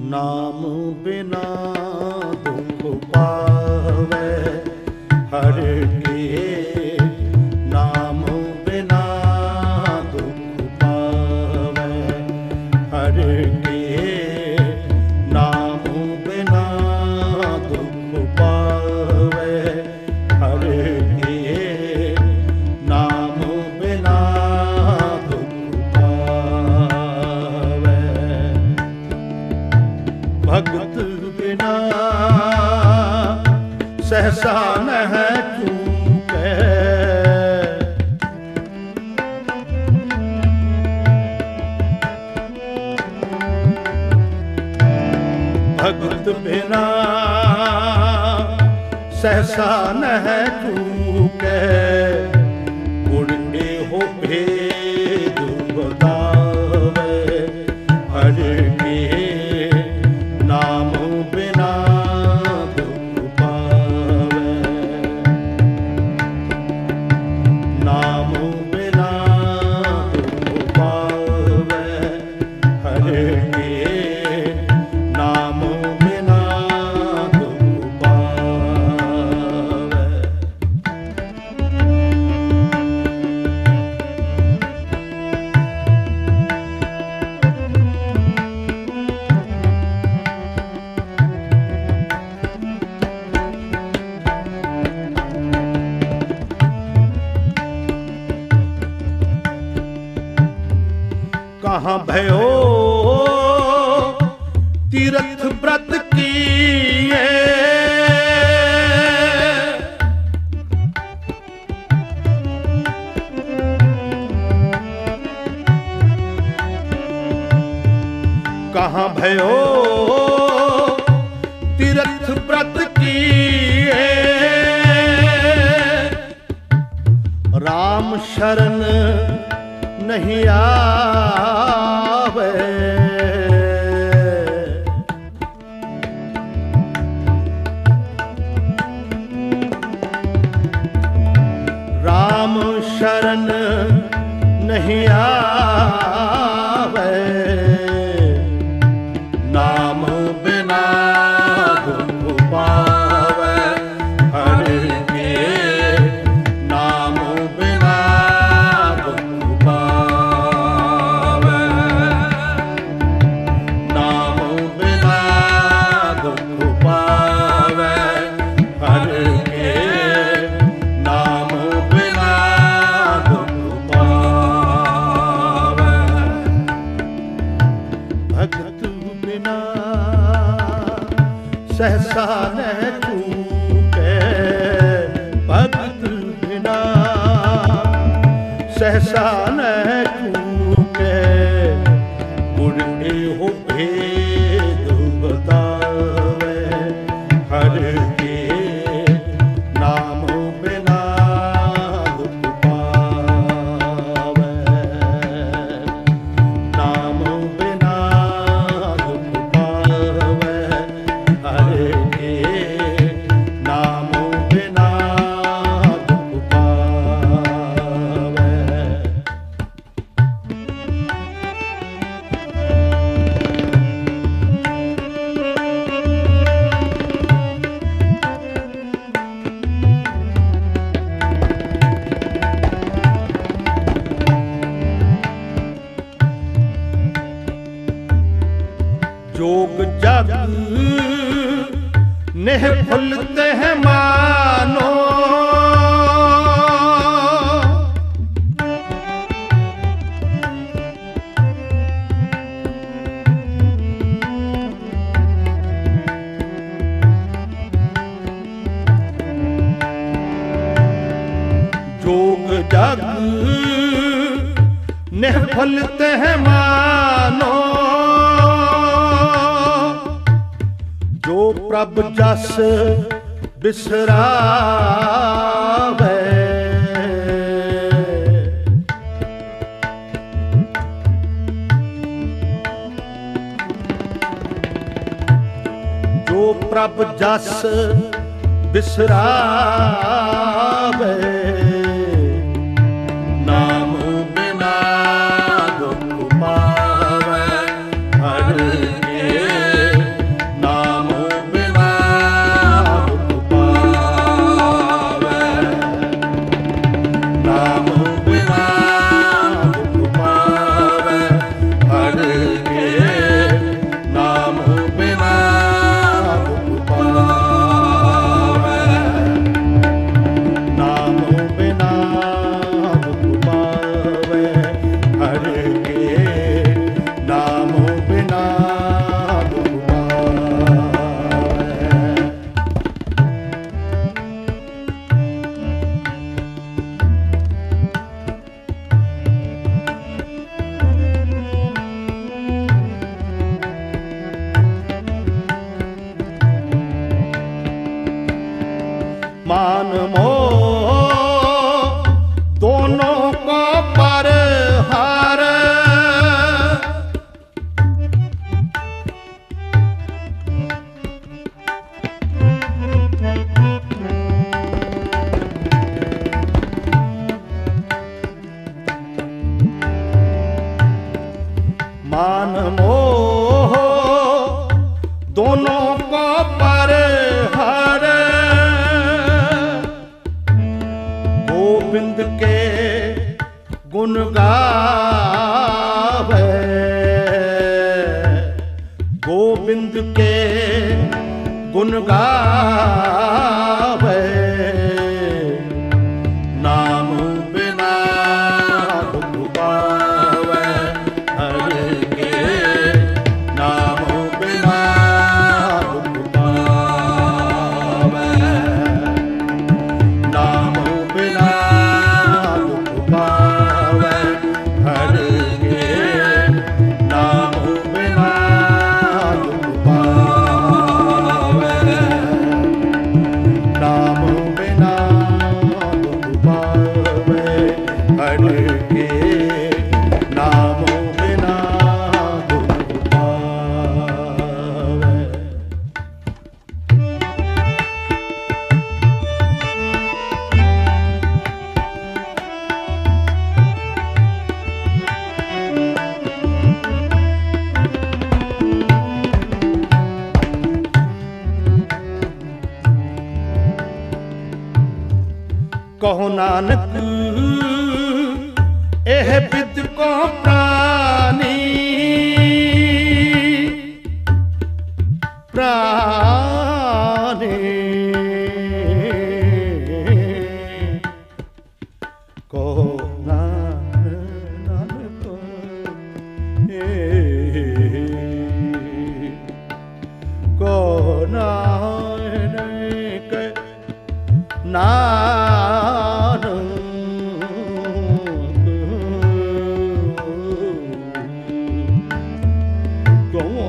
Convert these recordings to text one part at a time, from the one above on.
ਨਾਮ ਬਿਨਾ ਦੁਖ ਪਾਵੇ ਹਰ ਕੇ ਭਗਤ ਬਿਨਾ ਸਹਸਾ ਨਹਿ ਚੂਕੈ ਗੁਰਨੇ ਮਹਾ ਭਇਓ। ਤੀਰਥ ਬ੍ਰਤ ਕੀਏ। ਕਹਾਂ ਭਇਓ। ਤੀਰਥ ਬ੍ਰਤ ਕੀਏ। ਰਾਮ ਸ਼ਰਨ ਨਹੀਂ ਆ ਸ਼ਰਨ ਨਹੀਂ ਆਵੇ। सहसा न चूके भगत बिना सहसा न जोग जग नेह फुलते हैं मानो जोग जग नेह फलते हैं मानो ਪ੍ਰਭ ਜਸ ਬਿਸਰਾਵੇ। ਜੋ ਪ੍ਰਭ ਜਸ ਬਿਸਰਾਵੇ। ਦੋਨੋਂ ਕੋ ਪਰ ਹਰ। ਗੋਬਿੰਦ ਕੇ ਗੁਣ ਗਾਵੇ। ਗੋਬਿੰਦ ਕੇ ਗੁਣ ਗਾ ਕਹੋ ਨਾਨਕ ਇਹ ਬਿਦ ਕੋ ਪ੍ਰਾਨੀ। ਪ੍ਰਾਨੀ। ਕਹੋ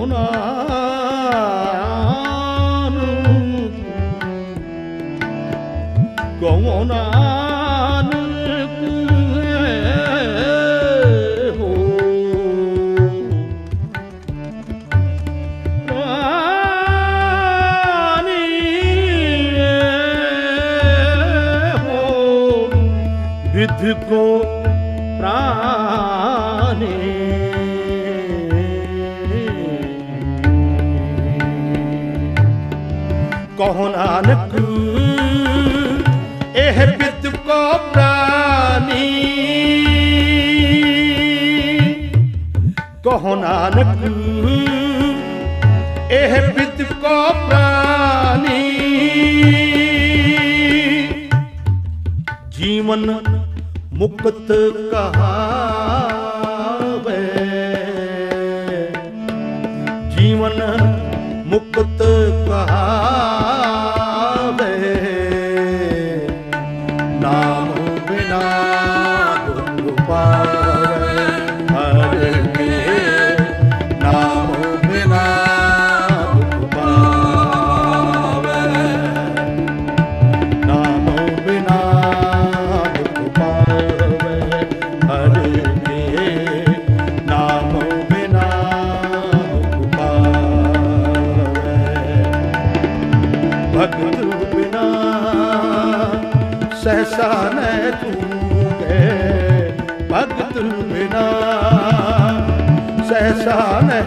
ਨਾਨਕ ਕੋ ਨਾਨਕ ਕੋ ਕਹੋ ਨਾਨਕ, ਇਹ ਬਿਦ ਕੋ ਪ੍ਰਾਨੀ। ਕਹੋ ਨਾਨਕ, ਇਹ ਬਿਦ ਕੋ ਪ੍ਰਾਨੀ। ਜੀਵਨ ਮੁਕਤ ਕਹਾਵੇ। ਜੀਵਨ ਮੁਕਤ ਸਹਸਾ ਨ ਚੂਕੇ ਭਗਤ ਬਿਨਾ। ਸਹਸਾ ਨ